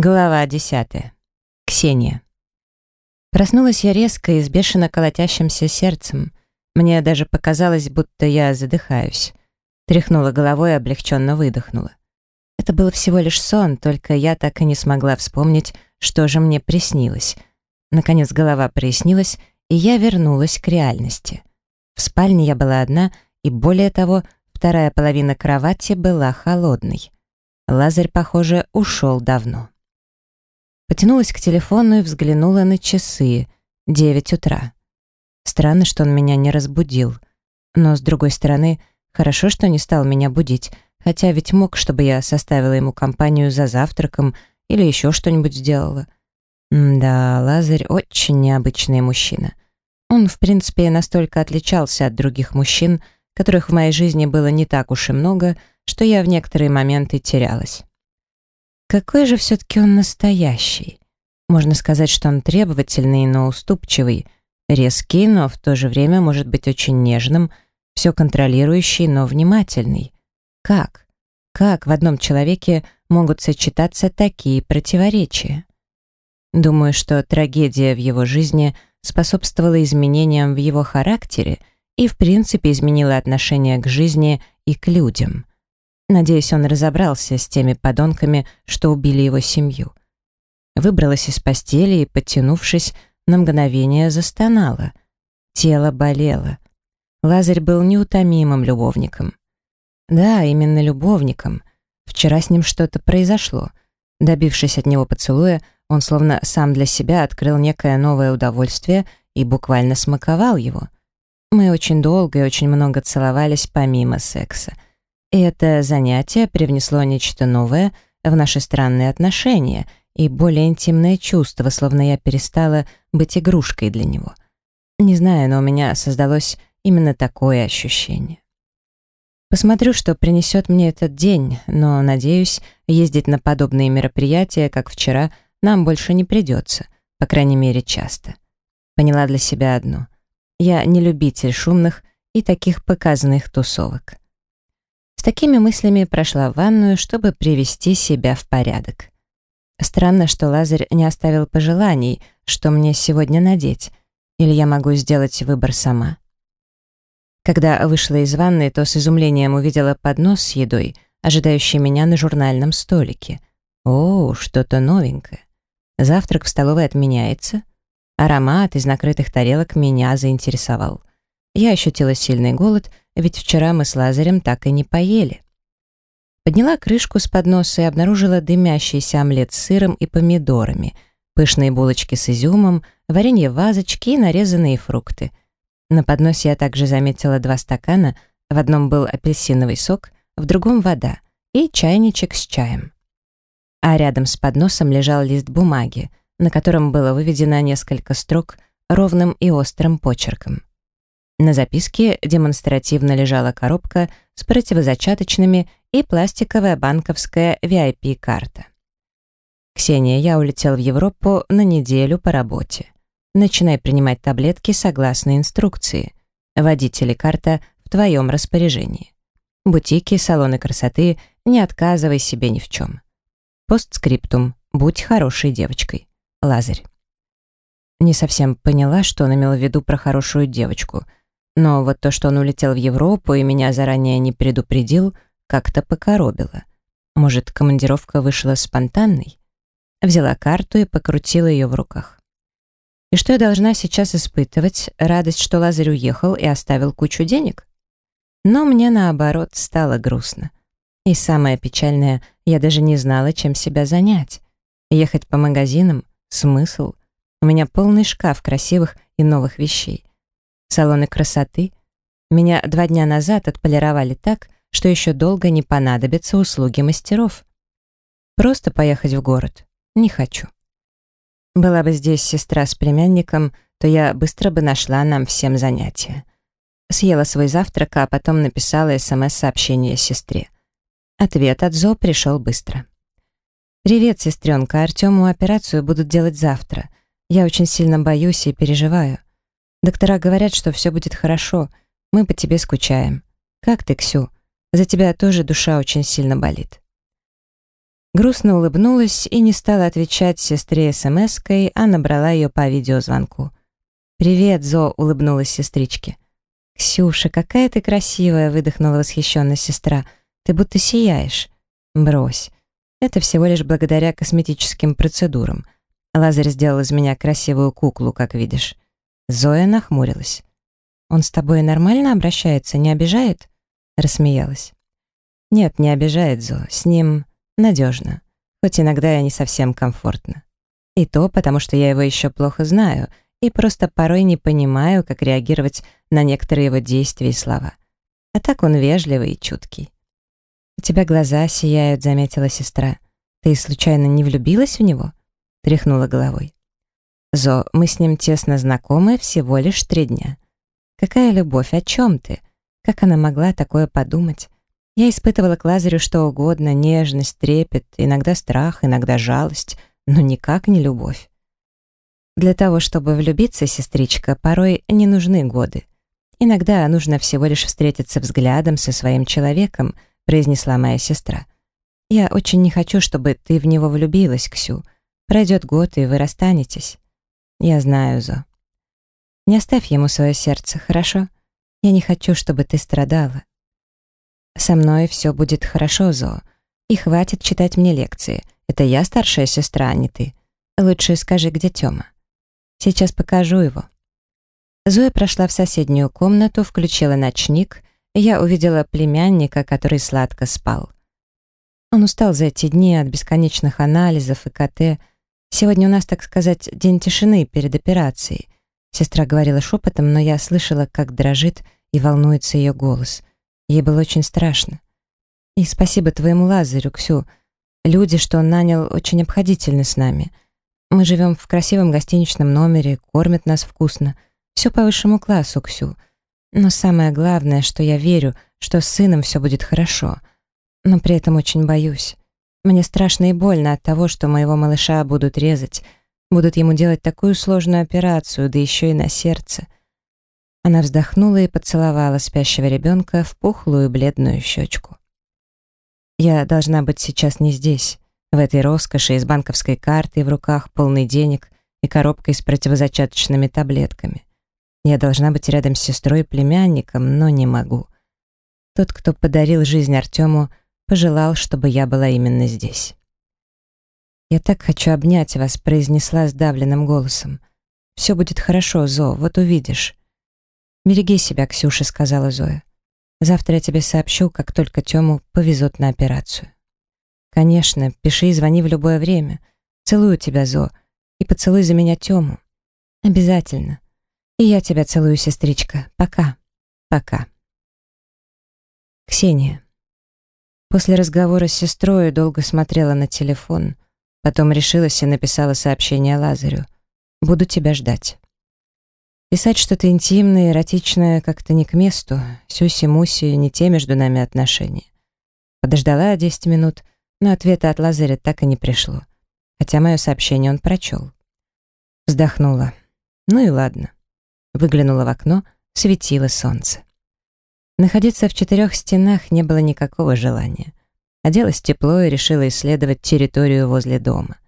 Глава десятая. Ксения. Проснулась я резко и с бешено колотящимся сердцем. Мне даже показалось, будто я задыхаюсь. Тряхнула головой и облегченно выдохнула. Это был всего лишь сон, только я так и не смогла вспомнить, что же мне приснилось. Наконец голова прояснилась, и я вернулась к реальности. В спальне я была одна, и более того, вторая половина кровати была холодной. Лазарь, похоже, ушел давно. Потянулась к телефону и взглянула на часы. Девять утра. Странно, что он меня не разбудил. Но, с другой стороны, хорошо, что не стал меня будить, хотя ведь мог, чтобы я составила ему компанию за завтраком или еще что-нибудь сделала. Да, Лазарь очень необычный мужчина. Он, в принципе, настолько отличался от других мужчин, которых в моей жизни было не так уж и много, что я в некоторые моменты терялась. Какой же все-таки он настоящий? Можно сказать, что он требовательный, но уступчивый, резкий, но в то же время может быть очень нежным, все контролирующий, но внимательный. Как? Как в одном человеке могут сочетаться такие противоречия? Думаю, что трагедия в его жизни способствовала изменениям в его характере и, в принципе, изменила отношение к жизни и к людям. Надеюсь, он разобрался с теми подонками, что убили его семью. Выбралась из постели и, подтянувшись, на мгновение застонала. Тело болело. Лазарь был неутомимым любовником. Да, именно любовником. Вчера с ним что-то произошло. Добившись от него поцелуя, он словно сам для себя открыл некое новое удовольствие и буквально смаковал его. Мы очень долго и очень много целовались помимо секса — это занятие привнесло нечто новое в наши странные отношения и более интимное чувство, словно я перестала быть игрушкой для него. Не знаю, но у меня создалось именно такое ощущение. Посмотрю, что принесет мне этот день, но, надеюсь, ездить на подобные мероприятия, как вчера, нам больше не придется, по крайней мере, часто. Поняла для себя одно. Я не любитель шумных и таких показанных тусовок. Такими мыслями прошла в ванную, чтобы привести себя в порядок. Странно, что Лазарь не оставил пожеланий, что мне сегодня надеть, или я могу сделать выбор сама. Когда вышла из ванны, то с изумлением увидела поднос с едой, ожидающий меня на журнальном столике. О, что-то новенькое. Завтрак в столовой отменяется. Аромат из накрытых тарелок меня заинтересовал. Я ощутила сильный голод ведь вчера мы с Лазарем так и не поели. Подняла крышку с подноса и обнаружила дымящийся омлет с сыром и помидорами, пышные булочки с изюмом, варенье в вазочке и нарезанные фрукты. На подносе я также заметила два стакана, в одном был апельсиновый сок, в другом вода и чайничек с чаем. А рядом с подносом лежал лист бумаги, на котором было выведено несколько строк ровным и острым почерком. На записке демонстративно лежала коробка с противозачаточными и пластиковая банковская VIP-карта. «Ксения, я улетел в Европу на неделю по работе. Начинай принимать таблетки согласно инструкции. Водители карта в твоем распоряжении. Бутики, салоны красоты, не отказывай себе ни в чем. Постскриптум. Будь хорошей девочкой. Лазарь». Не совсем поняла, что он имел в виду про хорошую девочку — но вот то, что он улетел в Европу и меня заранее не предупредил, как-то покоробило. Может, командировка вышла спонтанной? Взяла карту и покрутила ее в руках. И что я должна сейчас испытывать? Радость, что Лазарь уехал и оставил кучу денег? Но мне, наоборот, стало грустно. И самое печальное, я даже не знала, чем себя занять. Ехать по магазинам — смысл. У меня полный шкаф красивых и новых вещей. Салоны красоты. Меня два дня назад отполировали так, что еще долго не понадобятся услуги мастеров. Просто поехать в город. Не хочу. Была бы здесь сестра с племянником, то я быстро бы нашла нам всем занятия. Съела свой завтрак, а потом написала СМС-сообщение сестре. Ответ от Зо пришел быстро. «Привет, сестренка, Артему операцию будут делать завтра. Я очень сильно боюсь и переживаю. Доктора говорят, что все будет хорошо. Мы по тебе скучаем. Как ты, Ксю? За тебя тоже душа очень сильно болит. Грустно улыбнулась и не стала отвечать сестре смс-кой, а набрала ее по видеозвонку. «Привет, Зо», — улыбнулась сестричке. «Ксюша, какая ты красивая!» — выдохнула восхищенно сестра. «Ты будто сияешь». «Брось. Это всего лишь благодаря косметическим процедурам. Лазарь сделал из меня красивую куклу, как видишь». Зоя нахмурилась. «Он с тобой нормально обращается, не обижает?» Рассмеялась. «Нет, не обижает Зо. С ним надежно. Хоть иногда и не совсем комфортно. И то потому, что я его еще плохо знаю и просто порой не понимаю, как реагировать на некоторые его действия и слова. А так он вежливый и чуткий. «У тебя глаза сияют», — заметила сестра. «Ты случайно не влюбилась в него?» — тряхнула головой. «Зо, мы с ним тесно знакомы всего лишь три дня. Какая любовь, о чем ты? Как она могла такое подумать? Я испытывала к Лазарю что угодно, нежность, трепет, иногда страх, иногда жалость, но никак не любовь. Для того, чтобы влюбиться, сестричка, порой не нужны годы. Иногда нужно всего лишь встретиться взглядом со своим человеком, произнесла моя сестра. Я очень не хочу, чтобы ты в него влюбилась, Ксю. Пройдет год, и вы расстанетесь. Я знаю, Зо. Не оставь ему свое сердце, хорошо? Я не хочу, чтобы ты страдала. «Со мной все будет хорошо, Зо. И хватит читать мне лекции. Это я старшая сестра, а не ты. Лучше скажи, где Тёма. Сейчас покажу его». Зоя прошла в соседнюю комнату, включила ночник, и я увидела племянника, который сладко спал. Он устал за эти дни от бесконечных анализов и КТ. Сегодня у нас, так сказать, день тишины перед операцией. Сестра говорила шепотом, но я слышала, как дрожит и волнуется ее голос. Ей было очень страшно. И спасибо твоему Лазарю, Ксю. Люди, что он нанял, очень обходительны с нами. Мы живем в красивом гостиничном номере, кормят нас вкусно. Все по высшему классу, Ксю. Но самое главное, что я верю, что с сыном все будет хорошо. Но при этом очень боюсь. Мне страшно и больно от того, что моего малыша будут резать, будут ему делать такую сложную операцию, да еще и на сердце. Она вздохнула и поцеловала спящего ребенка в пухлую бледную щечку. «Я должна быть сейчас не здесь, в этой роскоши из банковской карты в руках, полный денег и коробкой с противозачаточными таблетками. Я должна быть рядом с сестрой и племянником, но не могу. Тот, кто подарил жизнь Артему, пожелал, чтобы я была именно здесь. «Я так хочу обнять вас», — произнесла сдавленным голосом. «Все будет хорошо, Зо, вот увидишь». «Береги себя, Ксюша», — сказала Зоя. «Завтра я тебе сообщу, как только Тему повезут на операцию». «Конечно, пиши и звони в любое время. Целую тебя, Зо, и поцелуй за меня Тему. Обязательно. И я тебя целую, сестричка. Пока. Пока». Ксения. После разговора с сестрой долго смотрела на телефон, потом решилась и написала сообщение Лазарю. «Буду тебя ждать». Писать что-то интимное, эротичное как-то не к месту. Сюси-муси, не те между нами отношения. Подождала 10 минут, но ответа от Лазаря так и не пришло. Хотя мое сообщение он прочел. Вздохнула. Ну и ладно. Выглянула в окно, светило солнце. Находиться в четырех стенах не было никакого желания. Оделась тепло и решила исследовать территорию возле дома.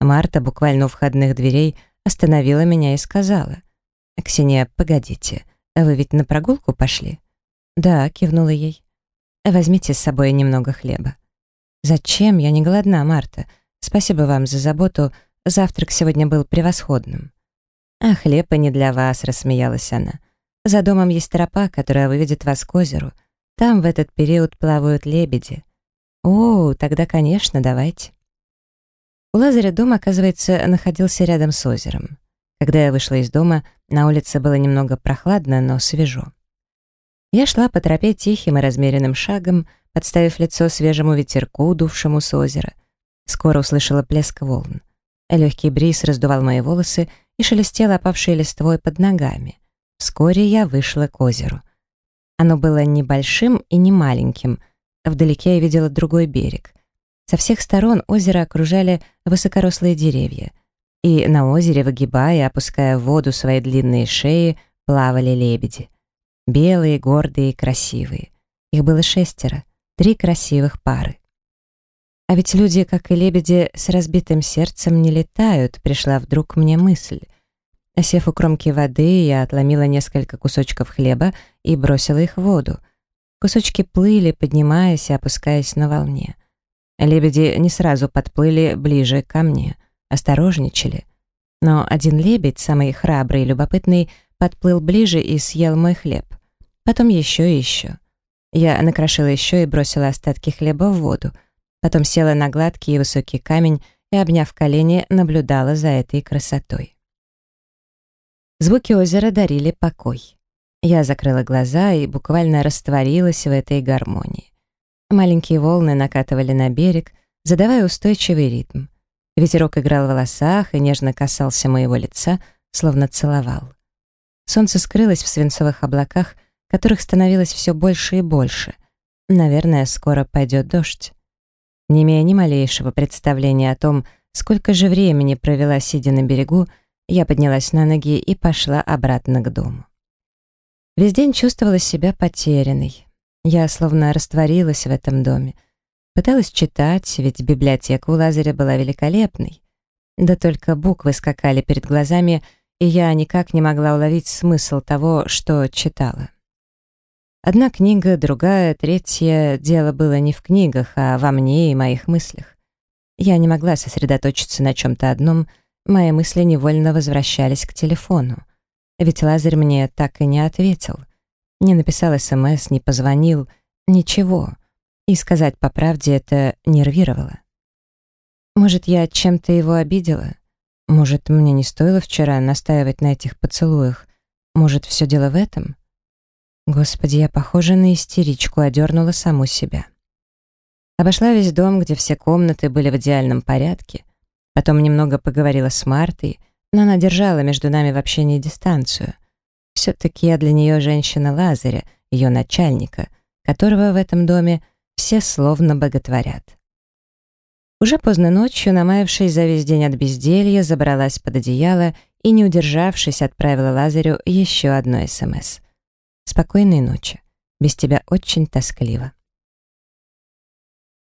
Марта буквально у входных дверей остановила меня и сказала — «Ксения, погодите, вы ведь на прогулку пошли?» «Да», — кивнула ей. «Возьмите с собой немного хлеба». «Зачем? Я не голодна, Марта. Спасибо вам за заботу. Завтрак сегодня был превосходным». «А хлеб и не для вас», — рассмеялась она. «За домом есть тропа, которая выведет вас к озеру. Там в этот период плавают лебеди». «О, тогда, конечно, давайте». У Лазаря дом, оказывается, находился рядом с озером. Когда я вышла из дома, на улице было немного прохладно, но свежо. Я шла по тропе тихим и размеренным шагом, подставив лицо свежему ветерку, дувшему с озера. Скоро услышала плеск волн. Легкий бриз раздувал мои волосы и шелестел опавшей листвой под ногами. Вскоре я вышла к озеру. Оно было небольшим и не маленьким. Вдалеке я видела другой берег. Со всех сторон озеро окружали высокорослые деревья и на озере, выгибая опуская в воду свои длинные шеи, плавали лебеди. Белые, гордые и красивые. Их было шестеро, три красивых пары. А ведь люди, как и лебеди, с разбитым сердцем не летают, пришла вдруг мне мысль. Осев у кромки воды, я отломила несколько кусочков хлеба и бросила их в воду. Кусочки плыли, поднимаясь и опускаясь на волне. Лебеди не сразу подплыли ближе ко мне, осторожничали. Но один лебедь, самый храбрый и любопытный, подплыл ближе и съел мой хлеб. Потом еще и еще. Я накрошила еще и бросила остатки хлеба в воду. Потом села на гладкий и высокий камень и, обняв колени, наблюдала за этой красотой. Звуки озера дарили покой. Я закрыла глаза и буквально растворилась в этой гармонии. Маленькие волны накатывали на берег, задавая устойчивый ритм. Ветерок играл в волосах и нежно касался моего лица, словно целовал. Солнце скрылось в свинцовых облаках, которых становилось все больше и больше. Наверное, скоро пойдет дождь. Не имея ни малейшего представления о том, сколько же времени провела, сидя на берегу, я поднялась на ноги и пошла обратно к дому. Весь день чувствовала себя потерянной. Я словно растворилась в этом доме. Пыталась читать, ведь библиотека у Лазаря была великолепной. Да только буквы скакали перед глазами, и я никак не могла уловить смысл того, что читала. Одна книга, другая, третья. Дело было не в книгах, а во мне и моих мыслях. Я не могла сосредоточиться на чем-то одном, мои мысли невольно возвращались к телефону. Ведь Лазарь мне так и не ответил. Не написал СМС, не позвонил, ничего. И сказать по правде это нервировало. Может, я чем-то его обидела? Может, мне не стоило вчера настаивать на этих поцелуях? Может, все дело в этом? Господи, я похожа на истеричку, одернула саму себя. Обошла весь дом, где все комнаты были в идеальном порядке. Потом немного поговорила с Мартой, но она держала между нами в общении дистанцию. Все-таки я для нее женщина Лазаря, ее начальника, которого в этом доме все словно боготворят. Уже поздно ночью, намаявшись за весь день от безделья, забралась под одеяло и, не удержавшись, отправила Лазарю еще одно СМС. «Спокойной ночи. Без тебя очень тоскливо».